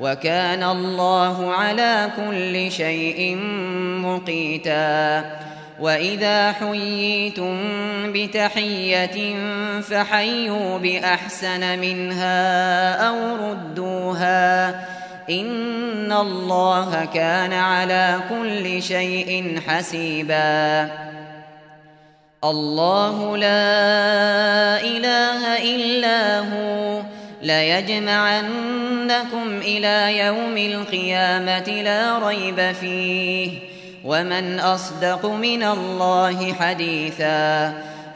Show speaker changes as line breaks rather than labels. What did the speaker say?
وَكَانَ اللَّهُ عَلَى كُلِّ شَيْءٍ مُقِيتًا. وَإِذَا حُيِّيتُم بِتَحِيَّةٍ فَحَيُّوا بِأَحْسَنَ مِنْهَا أَوْ رُدُّوهَا. إِنَّ اللَّهَ كَانَ عَلَى كُلِّ شَيْءٍ حَسِيبًا. اللَّهُ لَا إِلَٰهَ إِلَّا هُوَ. لَيَجْمَعَنَّكُمْ إِلَى يَوْمِ الْقِيَامَةِ لَا رَيْبَ فِيهِ وَمَنْ أَصْدَقُ مِنَ اللَّهِ حَدِيثًا